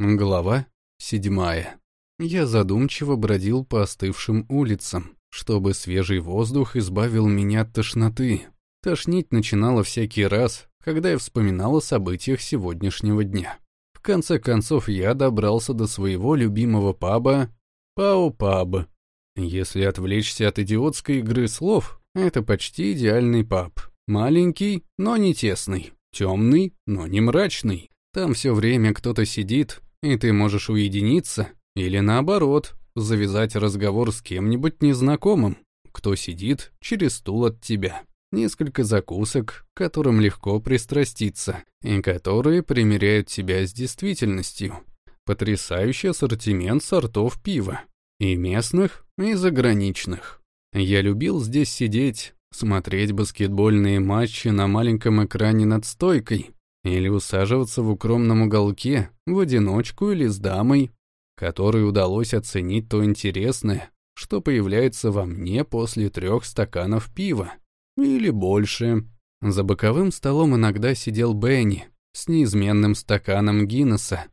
Глава седьмая. Я задумчиво бродил по остывшим улицам, чтобы свежий воздух избавил меня от тошноты. Тошнить начинало всякий раз, когда я вспоминал о событиях сегодняшнего дня. В конце концов, я добрался до своего любимого паба Пау-паб. Если отвлечься от идиотской игры слов, это почти идеальный паб. Маленький, но не тесный. Темный, но не мрачный. Там все время кто-то сидит, и ты можешь уединиться, или наоборот, завязать разговор с кем-нибудь незнакомым, кто сидит через стул от тебя. Несколько закусок, которым легко пристраститься, и которые примеряют тебя с действительностью. Потрясающий ассортимент сортов пива. И местных, и заграничных. Я любил здесь сидеть, смотреть баскетбольные матчи на маленьком экране над стойкой, или усаживаться в укромном уголке, в одиночку или с дамой, которой удалось оценить то интересное, что появляется во мне после трех стаканов пива. Или больше. За боковым столом иногда сидел Бенни с неизменным стаканом Гиннесса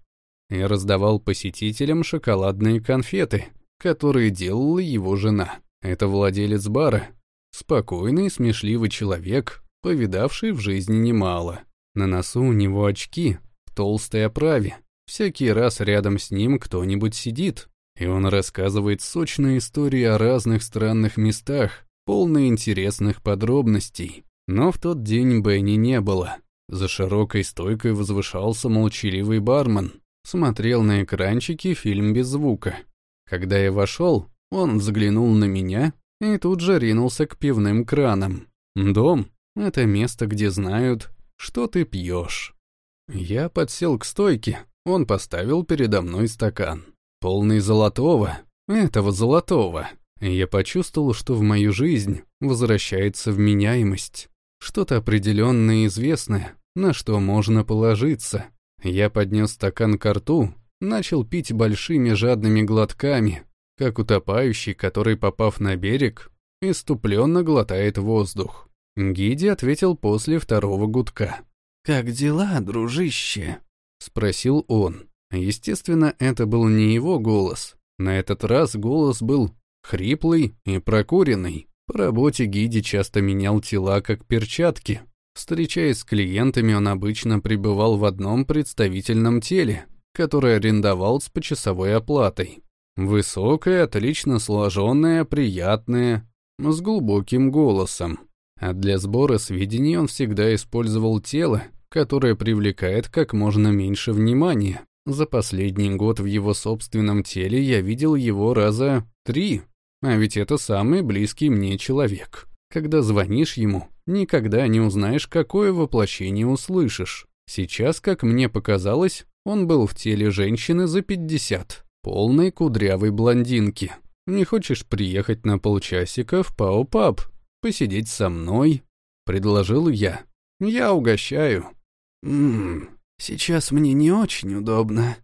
и раздавал посетителям шоколадные конфеты, которые делала его жена. Это владелец бара. Спокойный, смешливый человек, повидавший в жизни немало. На носу у него очки в толстой оправе. Всякий раз рядом с ним кто-нибудь сидит, и он рассказывает сочные истории о разных странных местах, полные интересных подробностей. Но в тот день Бенни не было. За широкой стойкой возвышался молчаливый бармен, смотрел на экранчике фильм без звука. Когда я вошел, он взглянул на меня и тут же ринулся к пивным кранам. Дом — это место, где знают, что ты пьешь. Я подсел к стойке, он поставил передо мной стакан. Полный золотого, этого золотого. Я почувствовал, что в мою жизнь возвращается вменяемость. Что-то определенное известное, на что можно положиться. Я поднес стакан к рту, начал пить большими жадными глотками, как утопающий, который, попав на берег, иступленно глотает воздух. Гиди ответил после второго гудка. «Как дела, дружище?» — спросил он. Естественно, это был не его голос. На этот раз голос был хриплый и прокуренный. По работе Гиди часто менял тела как перчатки. Встречаясь с клиентами, он обычно пребывал в одном представительном теле, которое арендовал с почасовой оплатой. Высокое, отлично сложенное, приятное, с глубоким голосом. А для сбора сведений он всегда использовал тело, которое привлекает как можно меньше внимания. За последний год в его собственном теле я видел его раза три, а ведь это самый близкий мне человек. Когда звонишь ему, никогда не узнаешь, какое воплощение услышишь. Сейчас, как мне показалось, он был в теле женщины за пятьдесят, полной кудрявой блондинки. Не хочешь приехать на полчасика в Пау-Паб? Посидеть со мной?» — предложил я. «Я угощаю». «Ммм, сейчас мне не очень удобно».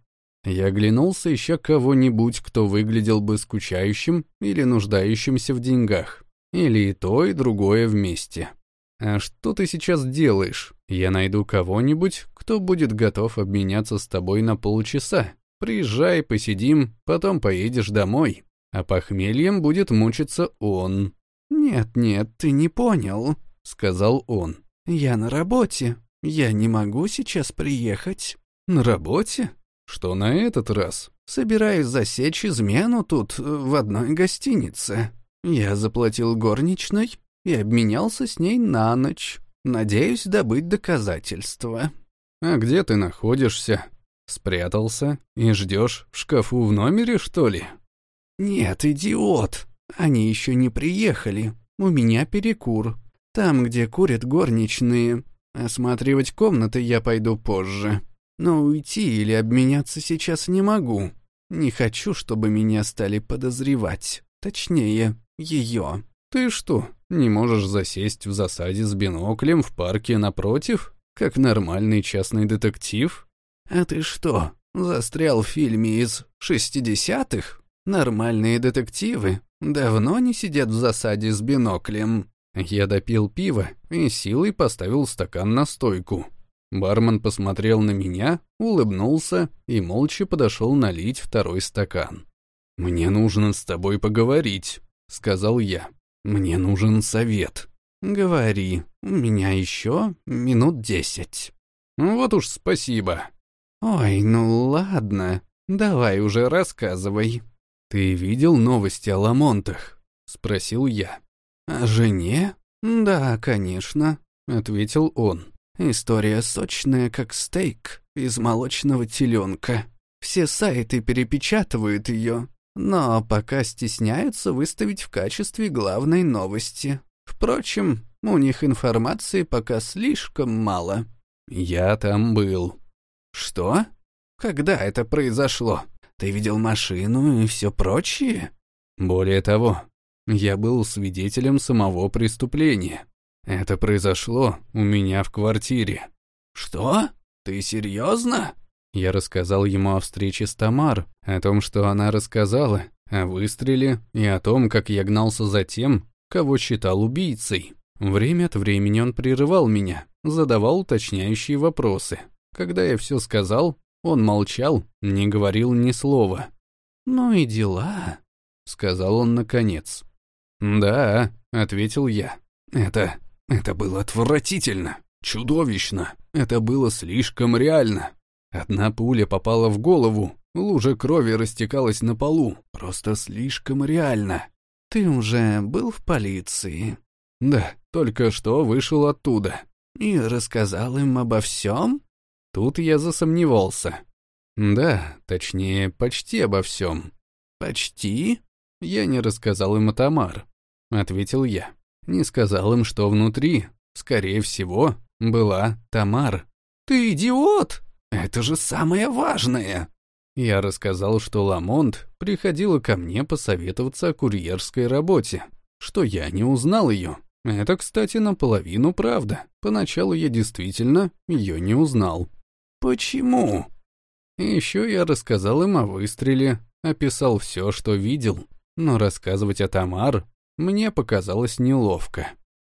Я оглянулся, ища кого-нибудь, кто выглядел бы скучающим или нуждающимся в деньгах. Или и то, и другое вместе. «А что ты сейчас делаешь? Я найду кого-нибудь, кто будет готов обменяться с тобой на полчаса. Приезжай, посидим, потом поедешь домой. А похмельем будет мучиться он. «Нет-нет, ты не понял», — сказал он. «Я на работе. Я не могу сейчас приехать». «На работе? Что на этот раз?» «Собираюсь засечь измену тут, в одной гостинице. Я заплатил горничной и обменялся с ней на ночь. Надеюсь добыть доказательства». «А где ты находишься?» «Спрятался и ждешь в шкафу в номере, что ли?» «Нет, идиот!» Они еще не приехали. У меня перекур. Там, где курят горничные. Осматривать комнаты я пойду позже. Но уйти или обменяться сейчас не могу. Не хочу, чтобы меня стали подозревать. Точнее, ее. Ты что, не можешь засесть в засаде с биноклем в парке напротив, как нормальный частный детектив? А ты что, застрял в фильме из шестидесятых? Нормальные детективы давно не сидят в засаде с биноклем. Я допил пиво и силой поставил стакан на стойку. Бармен посмотрел на меня, улыбнулся и молча подошел налить второй стакан. «Мне нужно с тобой поговорить», — сказал я. «Мне нужен совет». «Говори, у меня еще минут десять». «Вот уж спасибо». «Ой, ну ладно, давай уже рассказывай». «Ты видел новости о Ламонтах?» — спросил я. «О жене?» «Да, конечно», — ответил он. «История сочная, как стейк из молочного теленка. Все сайты перепечатывают ее, но пока стесняются выставить в качестве главной новости. Впрочем, у них информации пока слишком мало». «Я там был». «Что? Когда это произошло? Ты видел машину и все прочее?» «Более того, я был свидетелем самого преступления. Это произошло у меня в квартире. Что? Ты серьезно? Я рассказал ему о встрече с Тамар, о том, что она рассказала, о выстреле и о том, как я гнался за тем, кого считал убийцей. Время от времени он прерывал меня, задавал уточняющие вопросы. Когда я все сказал, он молчал, не говорил ни слова. «Ну и дела», — сказал он наконец. «Да», — ответил я. «Это... это было отвратительно, чудовищно. Это было слишком реально. Одна пуля попала в голову, лужа крови растекалась на полу. Просто слишком реально. Ты уже был в полиции?» «Да, только что вышел оттуда». «И рассказал им обо всем?» Тут я засомневался. «Да, точнее, почти обо всем». «Почти?» Я не рассказал им о Тамар. — ответил я. Не сказал им, что внутри, скорее всего, была Тамар. «Ты идиот! Это же самое важное!» Я рассказал, что Ламонт приходила ко мне посоветоваться о курьерской работе, что я не узнал ее. Это, кстати, наполовину правда. Поначалу я действительно ее не узнал. «Почему?» еще я рассказал им о выстреле, описал все, что видел, но рассказывать о Тамар мне показалось неловко.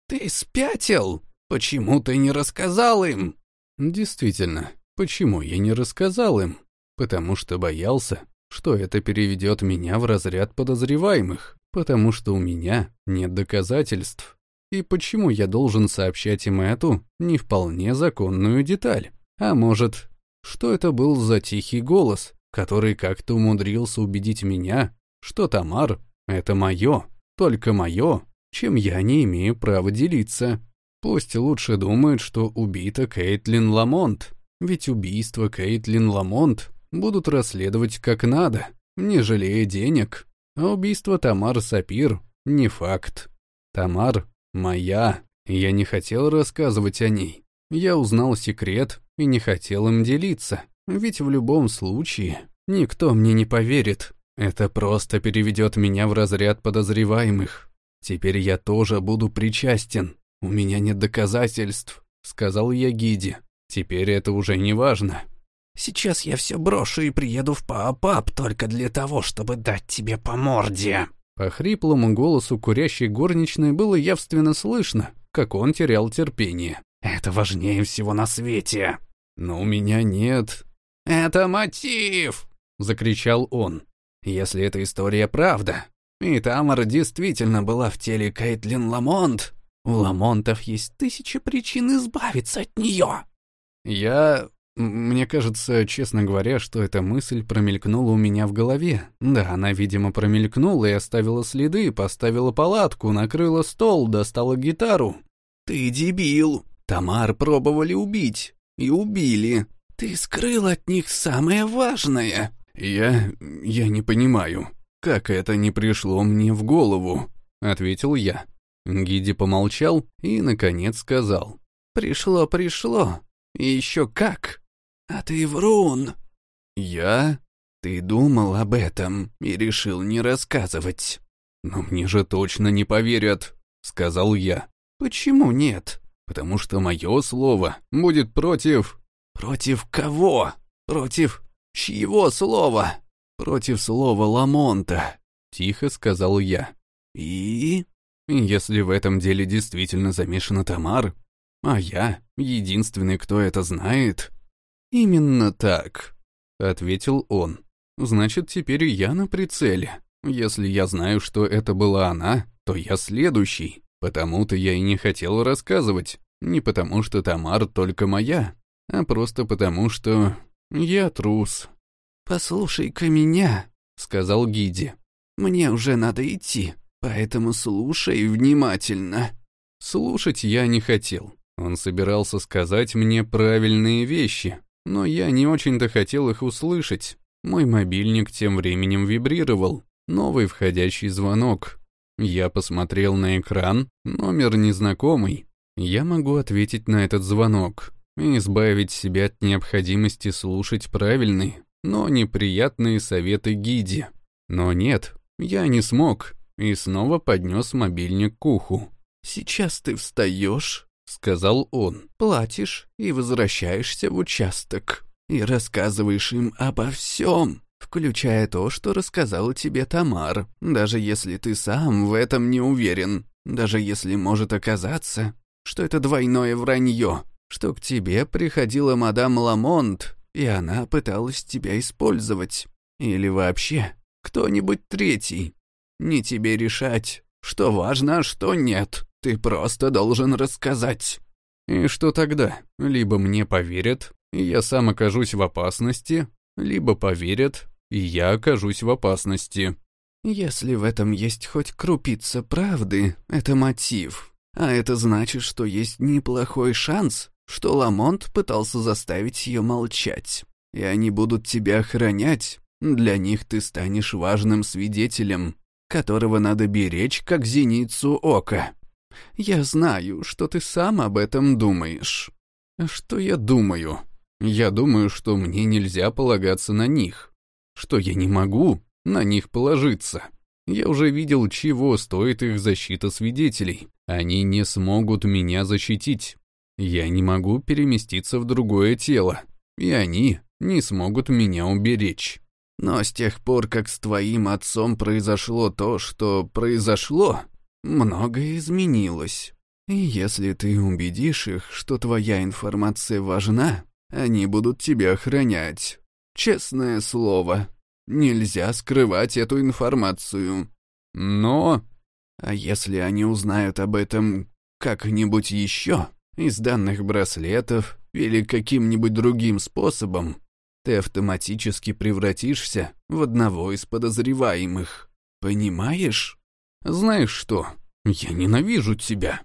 «Ты спятил? Почему ты не рассказал им?» «Действительно, почему я не рассказал им? Потому что боялся, что это переведет меня в разряд подозреваемых, потому что у меня нет доказательств. И почему я должен сообщать им эту не вполне законную деталь? А может, что это был за тихий голос, который как-то умудрился убедить меня, что Тамар — это мое?» только мое, чем я не имею права делиться. Пусть лучше думают, что убита Кейтлин Ламонт, ведь убийство Кейтлин Ламонт будут расследовать как надо, не жалея денег. А убийство Тамар Сапир — не факт. Тамар моя, я не хотел рассказывать о ней. Я узнал секрет и не хотел им делиться, ведь в любом случае никто мне не поверит. Это просто переведет меня в разряд подозреваемых. Теперь я тоже буду причастен. У меня нет доказательств, сказал я Гиде. Теперь это уже не важно. Сейчас я все брошу и приеду в Паапап только для того, чтобы дать тебе по морде. По хриплому голосу курящей горничной было явственно слышно, как он терял терпение. «Это важнее всего на свете!» «Но у меня нет...» «Это мотив!» — закричал он. Если эта история правда, и Тамара действительно была в теле Кейтлин Ламонт, у Ламонтов есть тысячи причин избавиться от нее. Я... Мне кажется, честно говоря, что эта мысль промелькнула у меня в голове. Да, она, видимо, промелькнула и оставила следы, поставила палатку, накрыла стол, достала гитару. «Ты дебил! Тамар пробовали убить. И убили. Ты скрыл от них самое важное!» «Я... я не понимаю, как это не пришло мне в голову?» — ответил я. Гиди помолчал и, наконец, сказал. «Пришло, пришло. И еще как. А ты врун». «Я? Ты думал об этом и решил не рассказывать». «Но мне же точно не поверят», — сказал я. «Почему нет?» «Потому что мое слово будет против...» «Против кого? Против «Чьего слова?» «Против слова Ламонта», — тихо сказал я. «И?» «Если в этом деле действительно замешана Тамар, а я единственный, кто это знает». «Именно так», — ответил он. «Значит, теперь я на прицеле. Если я знаю, что это была она, то я следующий. Потому-то я и не хотел рассказывать. Не потому, что Тамар только моя, а просто потому, что я трус». «Послушай-ка меня», — сказал Гиди. «Мне уже надо идти, поэтому слушай внимательно». Слушать я не хотел. Он собирался сказать мне правильные вещи, но я не очень-то хотел их услышать. Мой мобильник тем временем вибрировал. Новый входящий звонок. Я посмотрел на экран, номер незнакомый. Я могу ответить на этот звонок и избавить себя от необходимости слушать правильные, но неприятные советы Гиди. Но нет, я не смог и снова поднес мобильник к уху. «Сейчас ты встаешь», — сказал он, — «платишь и возвращаешься в участок. И рассказываешь им обо всем, включая то, что рассказал тебе Тамар, даже если ты сам в этом не уверен, даже если может оказаться, что это двойное вранье, что к тебе приходила мадам Ламонт, и она пыталась тебя использовать. Или вообще кто-нибудь третий. Не тебе решать, что важно, а что нет. Ты просто должен рассказать. И что тогда? Либо мне поверят, и я сам окажусь в опасности, либо поверят, и я окажусь в опасности. Если в этом есть хоть крупица правды, это мотив. А это значит, что есть неплохой шанс, что Ламонт пытался заставить ее молчать. И они будут тебя охранять. Для них ты станешь важным свидетелем, которого надо беречь, как зеницу ока. Я знаю, что ты сам об этом думаешь. Что я думаю? Я думаю, что мне нельзя полагаться на них. Что я не могу на них положиться. Я уже видел, чего стоит их защита свидетелей. Они не смогут меня защитить. Я не могу переместиться в другое тело, и они не смогут меня уберечь. Но с тех пор, как с твоим отцом произошло то, что произошло, многое изменилось. И если ты убедишь их, что твоя информация важна, они будут тебя охранять. Честное слово, нельзя скрывать эту информацию. Но... А если они узнают об этом как-нибудь еще, из данных браслетов или каким-нибудь другим способом, ты автоматически превратишься в одного из подозреваемых. Понимаешь? Знаешь что, я ненавижу тебя.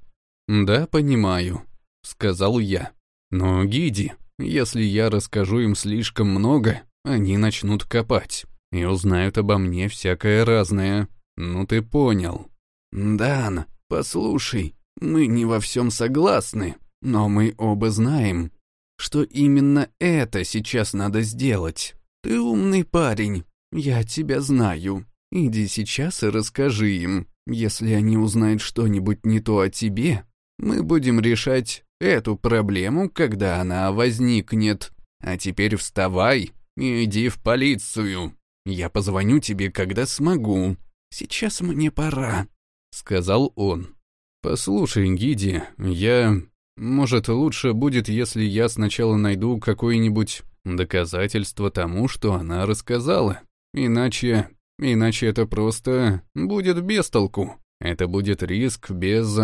Да, понимаю, сказал я. Но, Гиди, если я расскажу им слишком много, они начнут копать и узнают обо мне всякое разное. Ну ты понял. Дан, послушай, мы не во всем согласны, но мы оба знаем, что именно это сейчас надо сделать. Ты умный парень, я тебя знаю. Иди сейчас и расскажи им. Если они узнают что-нибудь не то о тебе, мы будем решать эту проблему, когда она возникнет. А теперь вставай и иди в полицию. Я позвоню тебе, когда смогу. Сейчас мне пора», — сказал он. «Послушай, Гиди, я... Может, лучше будет, если я сначала найду какое-нибудь доказательство тому, что она рассказала. Иначе... Иначе это просто будет без толку. Это будет риск без...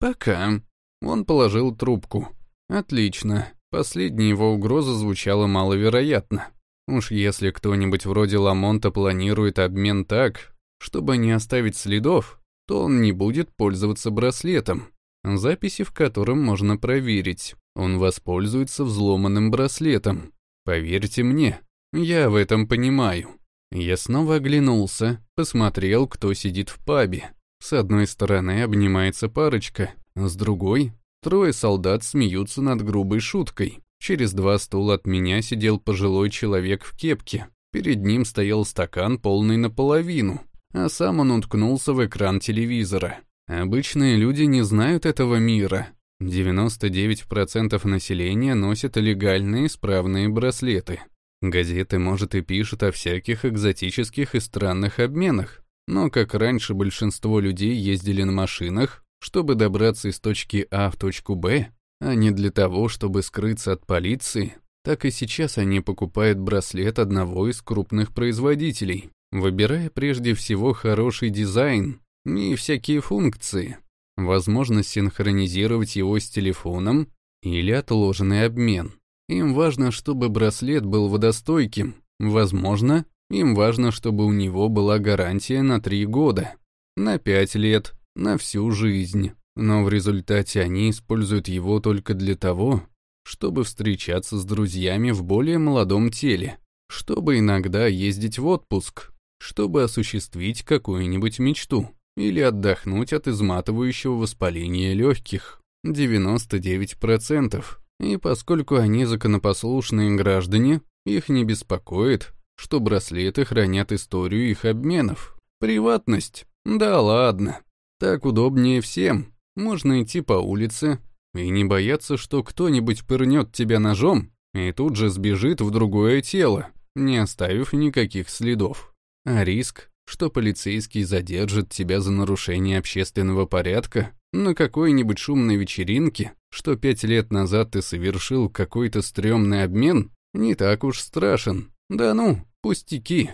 Пока. Он положил трубку. Отлично. Последняя его угроза звучала маловероятно. Уж если кто-нибудь вроде Ламонта планирует обмен так, чтобы не оставить следов, то он не будет пользоваться браслетом, записи в котором можно проверить. Он воспользуется взломанным браслетом. Поверьте мне, я в этом понимаю. Я снова оглянулся, посмотрел, кто сидит в пабе. С одной стороны обнимается парочка, с другой — трое солдат смеются над грубой шуткой. Через два стула от меня сидел пожилой человек в кепке. Перед ним стоял стакан, полный наполовину, а сам он уткнулся в экран телевизора. Обычные люди не знают этого мира. 99% населения носят легальные исправные браслеты. Газеты, может, и пишут о всяких экзотических и странных обменах, но как раньше большинство людей ездили на машинах, чтобы добраться из точки А в точку Б, а не для того, чтобы скрыться от полиции, так и сейчас они покупают браслет одного из крупных производителей, выбирая прежде всего хороший дизайн и всякие функции, возможность синхронизировать его с телефоном или отложенный обмен. Им важно, чтобы браслет был водостойким, возможно, им важно, чтобы у него была гарантия на три года, на пять лет, на всю жизнь. Но в результате они используют его только для того, чтобы встречаться с друзьями в более молодом теле, чтобы иногда ездить в отпуск, чтобы осуществить какую-нибудь мечту или отдохнуть от изматывающего воспаления легких. 99%. И поскольку они законопослушные граждане, их не беспокоит, что браслеты хранят историю их обменов. Приватность? Да ладно. Так удобнее всем. Можно идти по улице, и не бояться, что кто-нибудь пырнет тебя ножом и тут же сбежит в другое тело, не оставив никаких следов. А риск, что полицейский задержит тебя за нарушение общественного порядка на какой-нибудь шумной вечеринке, что пять лет назад ты совершил какой-то стрёмный обмен, не так уж страшен. Да ну, пустяки.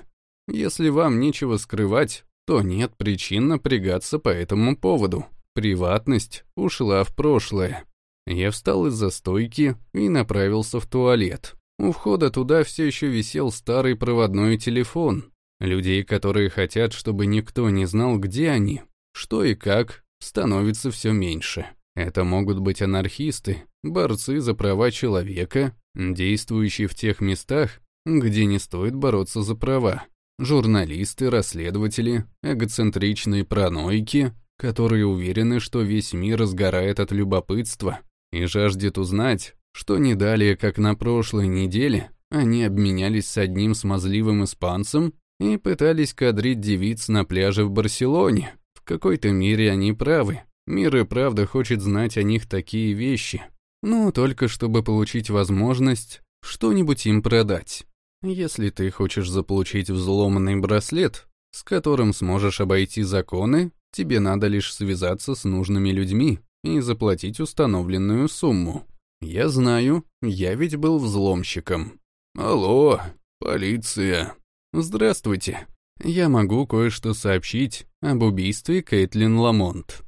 Если вам нечего скрывать, то нет причин напрягаться по этому поводу. Приватность ушла в прошлое. Я встал из-за стойки и направился в туалет. У входа туда все еще висел старый проводной телефон. Людей, которые хотят, чтобы никто не знал, где они, что и как, становится все меньше. Это могут быть анархисты, борцы за права человека, действующие в тех местах, где не стоит бороться за права. Журналисты, расследователи, эгоцентричные параноики, которые уверены, что весь мир сгорает от любопытства, и жаждет узнать, что не далее, как на прошлой неделе, они обменялись с одним смазливым испанцем и пытались кадрить девиц на пляже в Барселоне. В какой-то мере они правы. Мир и правда хочет знать о них такие вещи. Ну, только чтобы получить возможность что-нибудь им продать. Если ты хочешь заполучить взломанный браслет, с которым сможешь обойти законы, тебе надо лишь связаться с нужными людьми, и заплатить установленную сумму. Я знаю, я ведь был взломщиком. Алло, полиция. Здравствуйте. Я могу кое-что сообщить об убийстве Кейтлин Ламонт.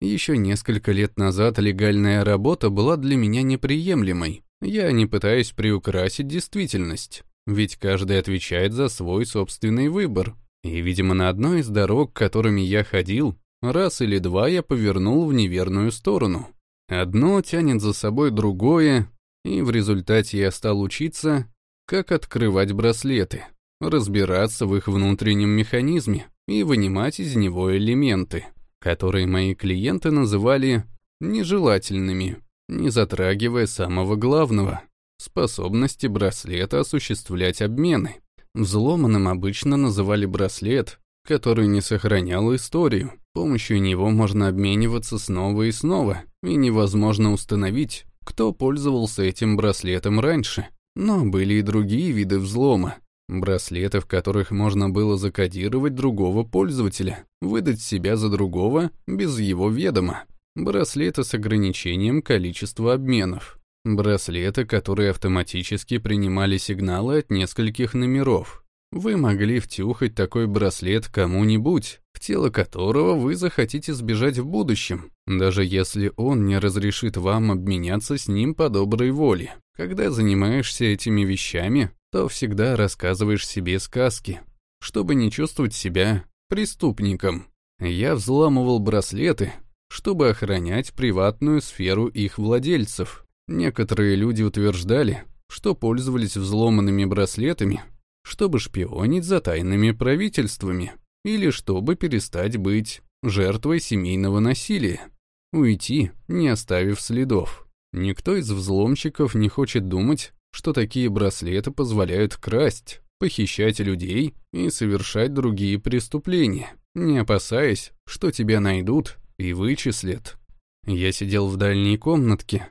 Еще несколько лет назад легальная работа была для меня неприемлемой. Я не пытаюсь приукрасить действительность, ведь каждый отвечает за свой собственный выбор. И, видимо, на одной из дорог, которыми я ходил, Раз или два я повернул в неверную сторону. Одно тянет за собой другое, и в результате я стал учиться, как открывать браслеты, разбираться в их внутреннем механизме и вынимать из него элементы, которые мои клиенты называли нежелательными, не затрагивая самого главного — способности браслета осуществлять обмены. Взломанным обычно называли браслет, который не сохранял историю, помощью него можно обмениваться снова и снова, и невозможно установить, кто пользовался этим браслетом раньше. Но были и другие виды взлома. Браслеты, в которых можно было закодировать другого пользователя, выдать себя за другого без его ведома. Браслеты с ограничением количества обменов. Браслеты, которые автоматически принимали сигналы от нескольких номеров. Вы могли втюхать такой браслет кому-нибудь, в тело которого вы захотите сбежать в будущем, даже если он не разрешит вам обменяться с ним по доброй воле. Когда занимаешься этими вещами, то всегда рассказываешь себе сказки, чтобы не чувствовать себя преступником. Я взламывал браслеты, чтобы охранять приватную сферу их владельцев. Некоторые люди утверждали, что пользовались взломанными браслетами чтобы шпионить за тайными правительствами или чтобы перестать быть жертвой семейного насилия, уйти, не оставив следов. Никто из взломщиков не хочет думать, что такие браслеты позволяют красть, похищать людей и совершать другие преступления, не опасаясь, что тебя найдут и вычислят. Я сидел в дальней комнатке.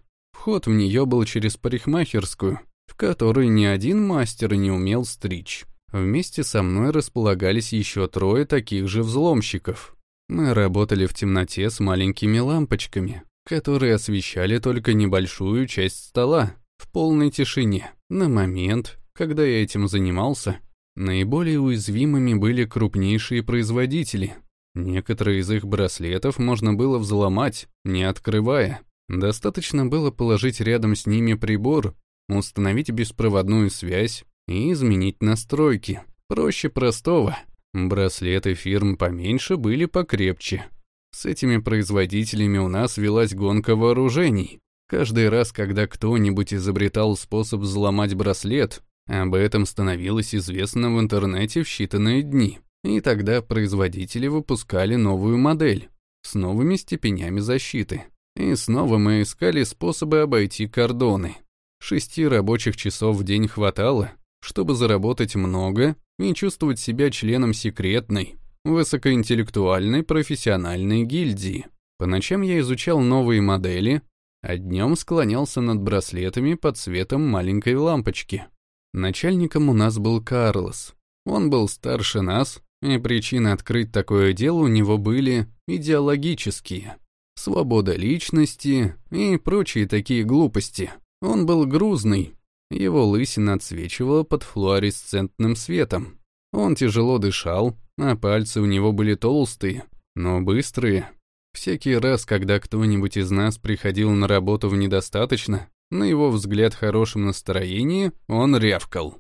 Вход в нее был через парикмахерскую, в которой ни один мастер не умел стричь. Вместе со мной располагались еще трое таких же взломщиков. Мы работали в темноте с маленькими лампочками, которые освещали только небольшую часть стола в полной тишине. На момент, когда я этим занимался, наиболее уязвимыми были крупнейшие производители. Некоторые из их браслетов можно было взломать, не открывая. Достаточно было положить рядом с ними прибор, установить беспроводную связь и изменить настройки. Проще простого. Браслеты фирм поменьше были покрепче. С этими производителями у нас велась гонка вооружений. Каждый раз, когда кто-нибудь изобретал способ взломать браслет, об этом становилось известно в интернете в считанные дни. И тогда производители выпускали новую модель с новыми степенями защиты. И снова мы искали способы обойти кордоны. Шести рабочих часов в день хватало, чтобы заработать много и чувствовать себя членом секретной, высокоинтеллектуальной профессиональной гильдии. По ночам я изучал новые модели, а днем склонялся над браслетами под светом маленькой лампочки. Начальником у нас был Карлос. Он был старше нас, и причины открыть такое дело у него были идеологические. Свобода личности и прочие такие глупости. Он был грузный, его лысина отсвечивала под флуоресцентным светом. Он тяжело дышал, а пальцы у него были толстые, но быстрые. Всякий раз, когда кто-нибудь из нас приходил на работу в недостаточно, на его взгляд хорошем настроении, он рявкал.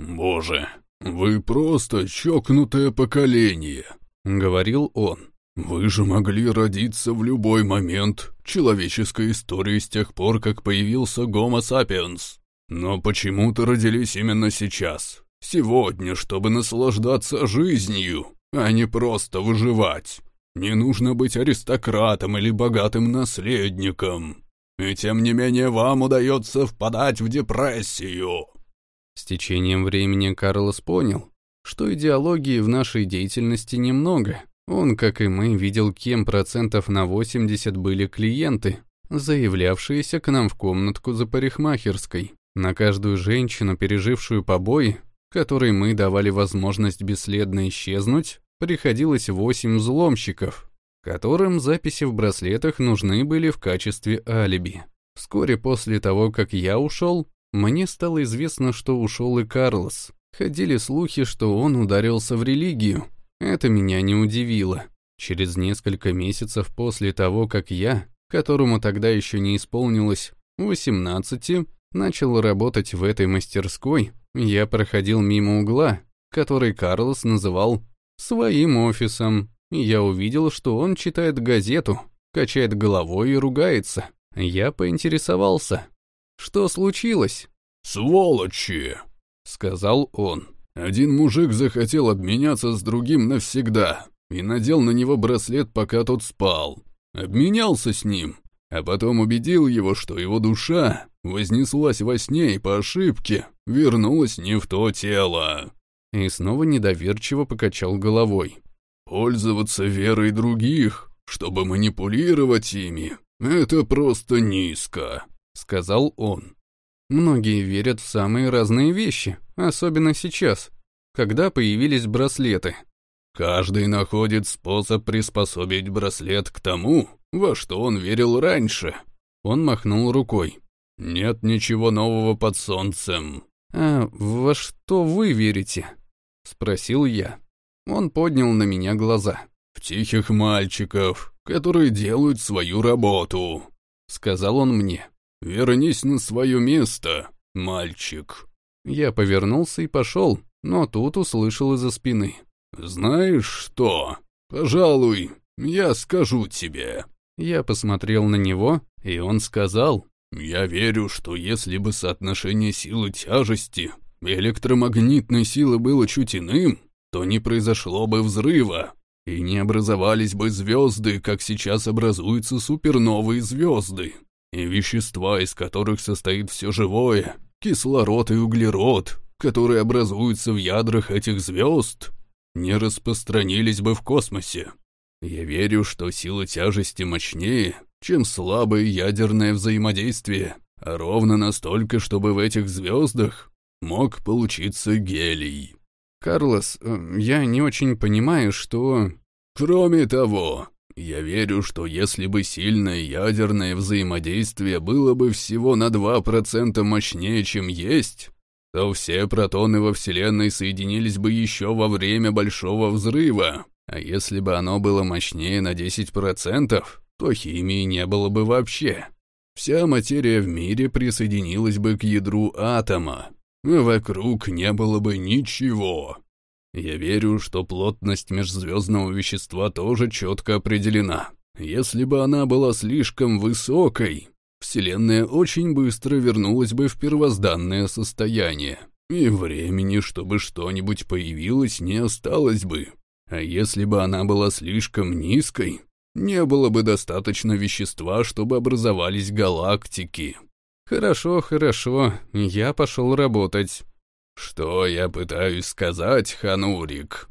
«Боже, вы просто чокнутое поколение», — говорил он. «Вы же могли родиться в любой момент человеческой истории с тех пор, как появился Гомо сапиенс. Но почему-то родились именно сейчас, сегодня, чтобы наслаждаться жизнью, а не просто выживать. Не нужно быть аристократом или богатым наследником. И тем не менее вам удается впадать в депрессию. С течением времени Карлос понял, что идеологии в нашей деятельности немного. Он, как и мы, видел, кем процентов на 80 были клиенты, заявлявшиеся к нам в комнатку за парикмахерской. На каждую женщину, пережившую побои, которой мы давали возможность бесследно исчезнуть, приходилось восемь взломщиков, которым записи в браслетах нужны были в качестве алиби. Вскоре после того, как я ушел, мне стало известно, что ушел и Карлос. Ходили слухи, что он ударился в религию. Это меня не удивило. Через несколько месяцев после того, как я, которому тогда еще не исполнилось 18, начал работать в этой мастерской, я проходил мимо угла, который Карлос называл «своим офисом». Я увидел, что он читает газету, качает головой и ругается. Я поинтересовался. «Что случилось?» «Сволочи!» — сказал он. «Один мужик захотел обменяться с другим навсегда и надел на него браслет, пока тот спал. Обменялся с ним, а потом убедил его, что его душа вознеслась во сне и по ошибке вернулась не в то тело. И снова недоверчиво покачал головой. Пользоваться верой других, чтобы манипулировать ими, это просто низко, сказал он. Многие верят в самые разные вещи, особенно сейчас, когда появились браслеты. Каждый находит способ приспособить браслет к тому, во что он верил раньше. Он махнул рукой. Нет ничего нового под солнцем. А во что вы верите? Спросил я. Он поднял на меня глаза. В тихих мальчиков, которые делают свою работу, сказал он мне. Вернись на свое место, мальчик. Я повернулся и пошел, но тут услышал из-за спины. «Знаешь что? Пожалуй, я скажу тебе». Я посмотрел на него, и он сказал. «Я верю, что если бы соотношение силы тяжести и электромагнитной силы было чуть иным, то не произошло бы взрыва, и не образовались бы звезды, как сейчас образуются суперновые звезды, и вещества, из которых состоит все живое, кислород и углерод, которые образуются в ядрах этих звезд, не распространились бы в космосе. Я верю, что сила тяжести мощнее, чем слабое ядерное взаимодействие, а ровно настолько, чтобы в этих звездах мог получиться гелий. Карлос, э, я не очень понимаю, что... Кроме того, Я верю, что если бы сильное ядерное взаимодействие было бы всего на 2% мощнее, чем есть, то все протоны во Вселенной соединились бы еще во время Большого Взрыва. А если бы оно было мощнее на 10%, то химии не было бы вообще. Вся материя в мире присоединилась бы к ядру атома. Вокруг не было бы ничего. Я верю, что плотность межзвездного вещества тоже четко определена. Если бы она была слишком высокой, Вселенная очень быстро вернулась бы в первозданное состояние, и времени, чтобы что-нибудь появилось, не осталось бы. А если бы она была слишком низкой, не было бы достаточно вещества, чтобы образовались галактики. Хорошо, хорошо, я пошел работать. Что я пытаюсь сказать, Ханурик?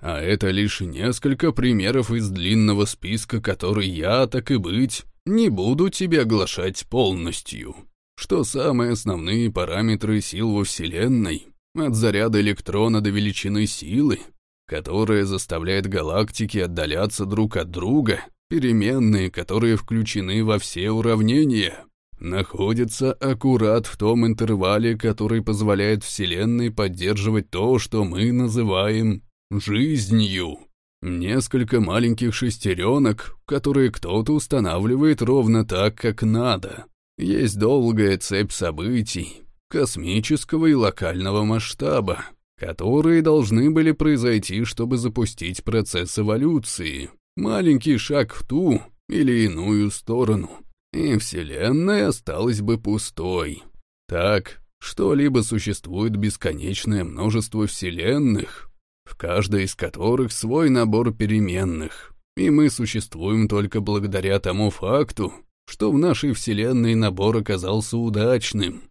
А это лишь несколько примеров из длинного списка, который я, так и быть, не буду тебе оглашать полностью. Что самые основные параметры сил во Вселенной, от заряда электрона до величины силы, которая заставляет галактики отдаляться друг от друга, переменные, которые включены во все уравнения находится аккурат в том интервале, который позволяет Вселенной поддерживать то, что мы называем жизнью. Несколько маленьких шестеренок, которые кто-то устанавливает ровно так, как надо. Есть долгая цепь событий, космического и локального масштаба, которые должны были произойти, чтобы запустить процесс эволюции. Маленький шаг в ту или иную сторону и Вселенная осталась бы пустой. Так, что-либо существует бесконечное множество Вселенных, в каждой из которых свой набор переменных, и мы существуем только благодаря тому факту, что в нашей Вселенной набор оказался удачным.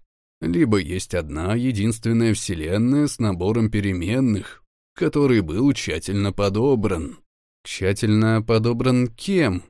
Либо есть одна единственная Вселенная с набором переменных, который был тщательно подобран. Тщательно подобран кем?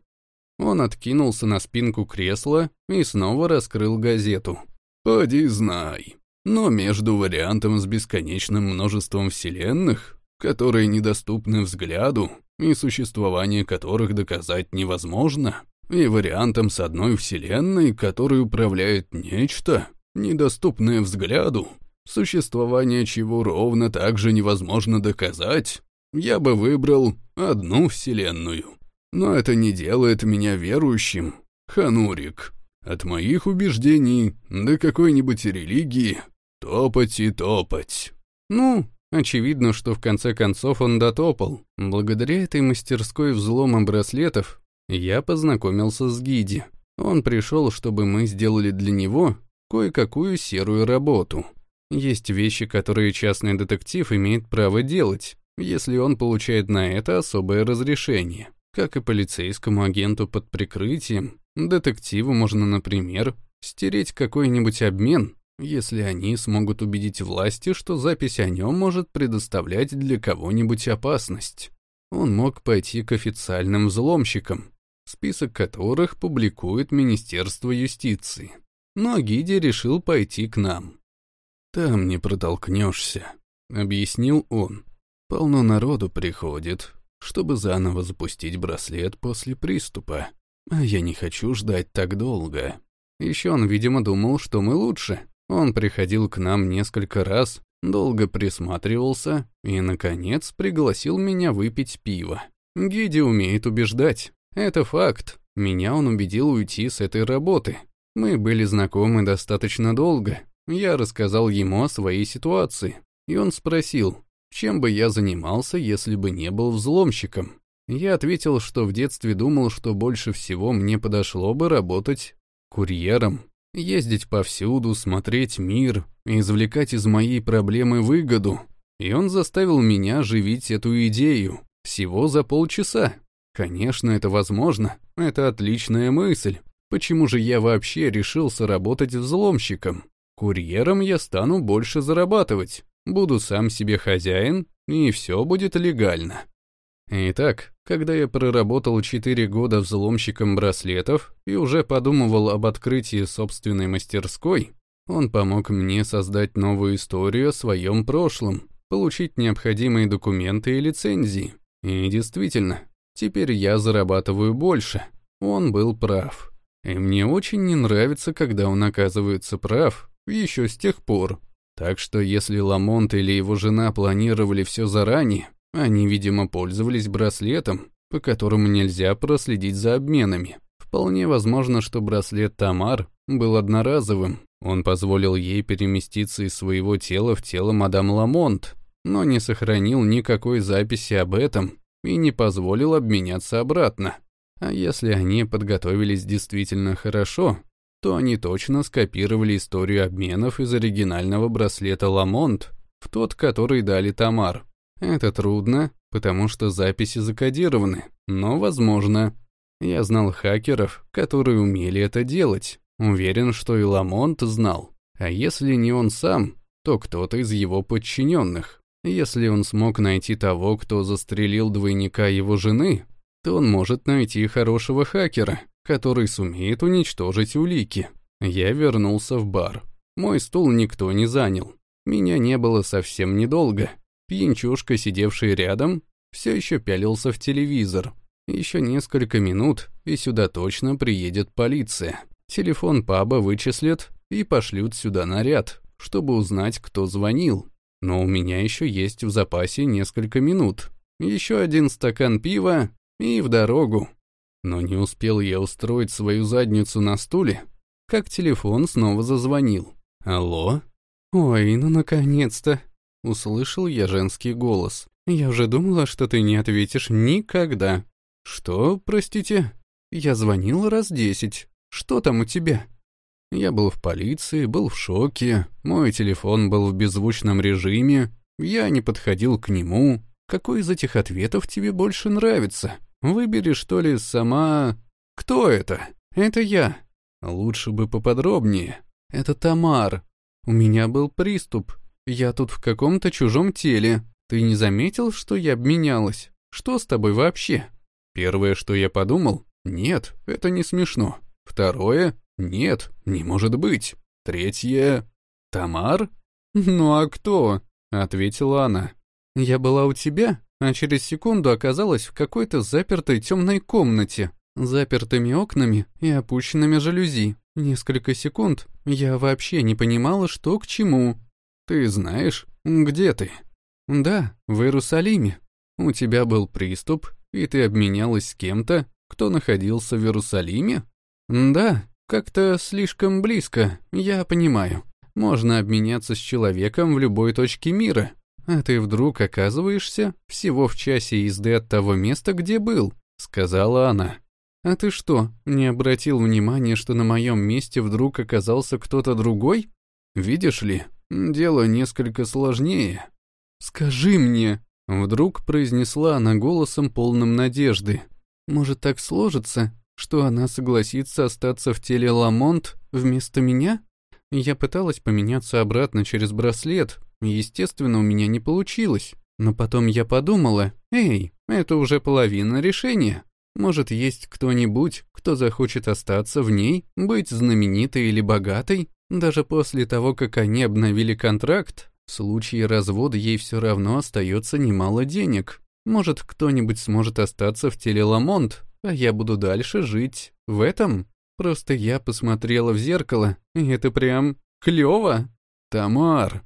Он откинулся на спинку кресла и снова раскрыл газету. «Поди знай. Но между вариантом с бесконечным множеством вселенных, которые недоступны взгляду и существование которых доказать невозможно, и вариантом с одной вселенной, которой управляет нечто, недоступное взгляду, существование чего ровно так же невозможно доказать, я бы выбрал одну вселенную. Но это не делает меня верующим, Ханурик. От моих убеждений до какой-нибудь религии топать и топать. Ну, очевидно, что в конце концов он дотопал. Благодаря этой мастерской взлома браслетов я познакомился с Гиди. Он пришел, чтобы мы сделали для него кое-какую серую работу. Есть вещи, которые частный детектив имеет право делать, если он получает на это особое разрешение. Как и полицейскому агенту под прикрытием, детективу можно, например, стереть какой-нибудь обмен, если они смогут убедить власти, что запись о нем может предоставлять для кого-нибудь опасность. Он мог пойти к официальным взломщикам, список которых публикует Министерство юстиции. Но Гиди решил пойти к нам. «Там не протолкнешься», — объяснил он. «Полно народу приходит, чтобы заново запустить браслет после приступа. А я не хочу ждать так долго. Еще он, видимо, думал, что мы лучше. Он приходил к нам несколько раз, долго присматривался и, наконец, пригласил меня выпить пиво. Гиди умеет убеждать. Это факт. Меня он убедил уйти с этой работы. Мы были знакомы достаточно долго. Я рассказал ему о своей ситуации. И он спросил, чем бы я занимался, если бы не был взломщиком? Я ответил, что в детстве думал, что больше всего мне подошло бы работать курьером. Ездить повсюду, смотреть мир, извлекать из моей проблемы выгоду. И он заставил меня оживить эту идею. Всего за полчаса. Конечно, это возможно. Это отличная мысль. Почему же я вообще решился работать взломщиком? Курьером я стану больше зарабатывать. Буду сам себе хозяин, и все будет легально. Итак, когда я проработал 4 года взломщиком браслетов и уже подумывал об открытии собственной мастерской, он помог мне создать новую историю о своем прошлом, получить необходимые документы и лицензии. И действительно, Теперь я зарабатываю больше. Он был прав. И мне очень не нравится, когда он оказывается прав, еще с тех пор. Так что если Ламонт или его жена планировали все заранее, они, видимо, пользовались браслетом, по которому нельзя проследить за обменами. Вполне возможно, что браслет Тамар был одноразовым. Он позволил ей переместиться из своего тела в тело мадам Ламонт, но не сохранил никакой записи об этом и не позволил обменяться обратно. А если они подготовились действительно хорошо, то они точно скопировали историю обменов из оригинального браслета Ламонт в тот, который дали Тамар. Это трудно, потому что записи закодированы, но возможно. Я знал хакеров, которые умели это делать. Уверен, что и Ламонт знал. А если не он сам, то кто-то из его подчиненных. Если он смог найти того, кто застрелил двойника его жены, то он может найти хорошего хакера, который сумеет уничтожить улики. Я вернулся в бар. Мой стул никто не занял. Меня не было совсем недолго. Пьянчушка, сидевший рядом, все еще пялился в телевизор. Еще несколько минут, и сюда точно приедет полиция. Телефон паба вычислят и пошлют сюда наряд, чтобы узнать, кто звонил. Но у меня еще есть в запасе несколько минут. Еще один стакан пива и в дорогу. Но не успел я устроить свою задницу на стуле, как телефон снова зазвонил. «Алло?» «Ой, ну наконец-то!» — услышал я женский голос. «Я уже думала, что ты не ответишь никогда». «Что, простите?» «Я звонил раз десять. Что там у тебя?» Я был в полиции, был в шоке, мой телефон был в беззвучном режиме, я не подходил к нему. Какой из этих ответов тебе больше нравится? Выбери, что ли, сама... Кто это? Это я. Лучше бы поподробнее. Это Тамар. У меня был приступ. Я тут в каком-то чужом теле. Ты не заметил, что я обменялась? Что с тобой вообще? Первое, что я подумал, нет, это не смешно. Второе, нет, не может быть. Третье, Тамар? Ну а кто? Ответила она. Я была у тебя, а через секунду оказалась в какой-то запертой темной комнате, запертыми окнами и опущенными жалюзи. Несколько секунд я вообще не понимала, что к чему. Ты знаешь, где ты? Да, в Иерусалиме. У тебя был приступ, и ты обменялась с кем-то, кто находился в Иерусалиме? Да, как-то слишком близко, я понимаю. Можно обменяться с человеком в любой точке мира, а ты вдруг оказываешься всего в часе езды от того места, где был, сказала она. А ты что, не обратил внимания, что на моем месте вдруг оказался кто-то другой? Видишь ли, дело несколько сложнее. Скажи мне, вдруг произнесла она голосом полным надежды. Может так сложится, что она согласится остаться в теле Ламонт вместо меня? Я пыталась поменяться обратно через браслет, естественно, у меня не получилось. Но потом я подумала, эй, это уже половина решения. Может, есть кто-нибудь, кто захочет остаться в ней, быть знаменитой или богатой? Даже после того, как они обновили контракт, в случае развода ей все равно остается немало денег. Может, кто-нибудь сможет остаться в теле Ламонт, а я буду дальше жить в этом? Просто я посмотрела в зеркало, и это прям клёво. Тамар.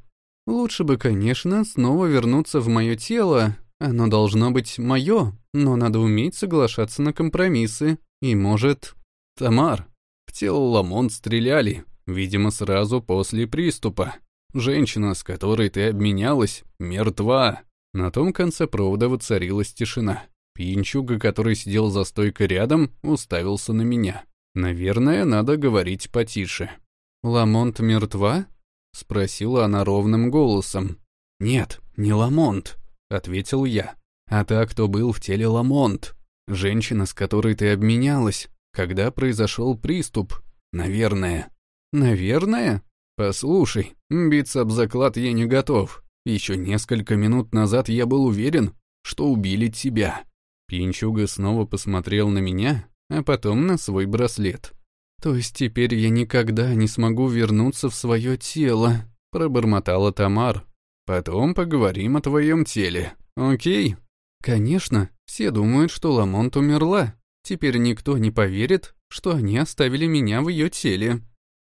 Лучше бы, конечно, снова вернуться в мое тело. Оно должно быть мое, но надо уметь соглашаться на компромиссы. И, может... Тамар. В тело Ламонт стреляли, видимо, сразу после приступа. Женщина, с которой ты обменялась, мертва. На том конце провода воцарилась тишина. Пинчуга, который сидел за стойкой рядом, уставился на меня. Наверное, надо говорить потише. «Ламонт мертва?» — спросила она ровным голосом. «Нет, не Ламонт», — ответил я. «А та, кто был в теле Ламонт. Женщина, с которой ты обменялась, когда произошел приступ. Наверное». «Наверное?» «Послушай, биться об заклад я не готов. Еще несколько минут назад я был уверен, что убили тебя». Пинчуга снова посмотрел на меня, а потом на свой браслет. «То есть теперь я никогда не смогу вернуться в свое тело», — пробормотала Тамар. «Потом поговорим о твоем теле, окей?» «Конечно, Все думают, что Ламонт умерла. Теперь никто не поверит, что они оставили меня в ее теле.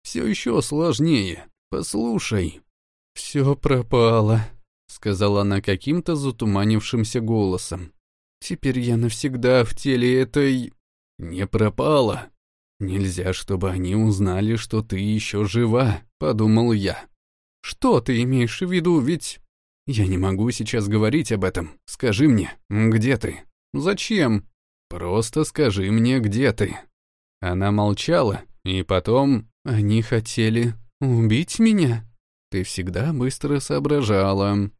Все еще сложнее. Послушай. Все пропало, сказала она каким-то затуманившимся голосом. Теперь я навсегда в теле этой... Не пропала. Нельзя, чтобы они узнали, что ты еще жива, подумал я. Что ты имеешь в виду, ведь... Я не могу сейчас говорить об этом. Скажи мне, где ты? Зачем? Просто скажи мне, где ты. Она молчала, и потом... Они хотели убить меня? Ты всегда быстро соображала.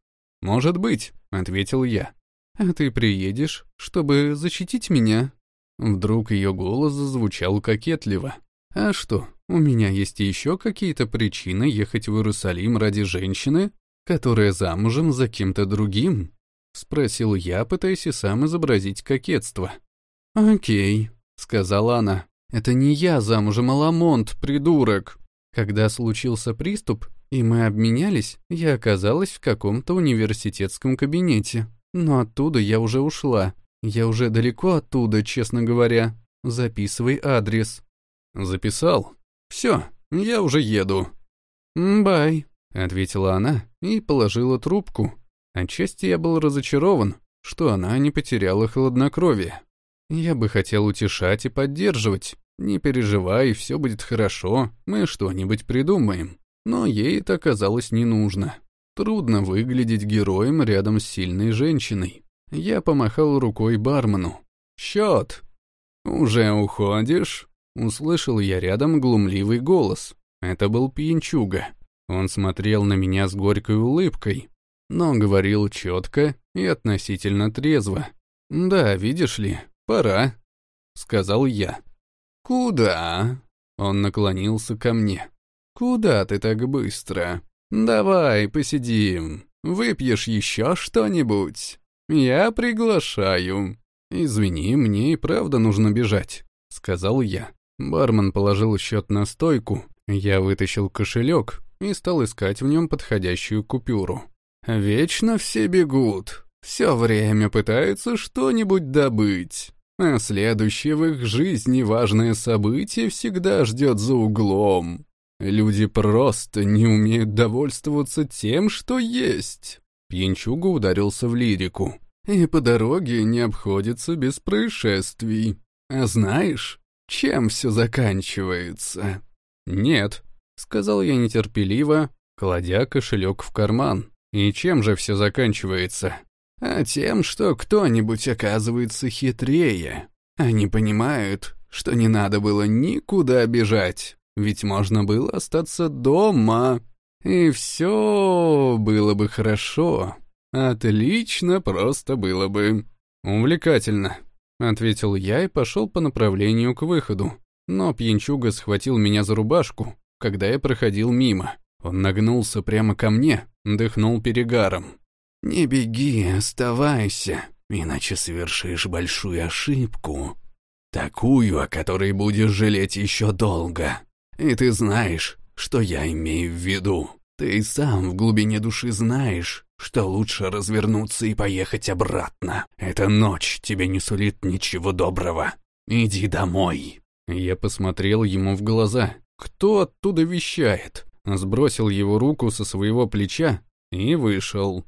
Может быть, ответил я. А ты приедешь, чтобы защитить меня? Вдруг ее голос зазвучал кокетливо. А что, у меня есть еще какие-то причины ехать в Иерусалим ради женщины, которая замужем за кем-то другим? Спросил я, пытаясь и сам изобразить кокетство. «Окей», — сказала она. «Это не я замужем, а Ламонт, придурок. Когда случился приступ, и мы обменялись, я оказалась в каком-то университетском кабинете. Но оттуда я уже ушла. Я уже далеко оттуда, честно говоря. Записывай адрес». «Записал? Все, я уже еду». «Бай», — ответила она и положила трубку. Отчасти я был разочарован, что она не потеряла хладнокровие. Я бы хотел утешать и поддерживать. Не переживай, все будет хорошо, мы что-нибудь придумаем. Но ей это оказалось не нужно. Трудно выглядеть героем рядом с сильной женщиной. Я помахал рукой бармену. «Счет!» «Уже уходишь?» Услышал я рядом глумливый голос. Это был пьянчуга. Он смотрел на меня с горькой улыбкой, но говорил четко и относительно трезво. «Да, видишь ли, пора», — сказал я. «Куда?» Он наклонился ко мне. «Куда ты так быстро? Давай посидим. Выпьешь еще что-нибудь? Я приглашаю». «Извини, мне и правда нужно бежать», — сказал я. Бармен положил счет на стойку, я вытащил кошелек и стал искать в нем подходящую купюру. «Вечно все бегут, все время пытаются что-нибудь добыть, а следующее в их жизни важное событие всегда ждет за углом. Люди просто не умеют довольствоваться тем, что есть». Пьянчуга ударился в лирику. «И по дороге не обходится без происшествий. А знаешь, чем все заканчивается?» «Нет», — сказал я нетерпеливо, кладя кошелек в карман. «И чем же все заканчивается?» «А тем, что кто-нибудь оказывается хитрее. Они понимают, что не надо было никуда бежать, ведь можно было остаться дома, и все было бы хорошо. Отлично просто было бы. Увлекательно. — ответил я и пошел по направлению к выходу. Но пьянчуга схватил меня за рубашку, когда я проходил мимо. Он нагнулся прямо ко мне, дыхнул перегаром. «Не беги, оставайся, иначе совершишь большую ошибку. Такую, о которой будешь жалеть еще долго. И ты знаешь, что я имею в виду. Ты сам в глубине души знаешь, что лучше развернуться и поехать обратно. Эта ночь тебе не сулит ничего доброго. Иди домой». Я посмотрел ему в глаза. «Кто оттуда вещает?» Сбросил его руку со своего плеча и вышел.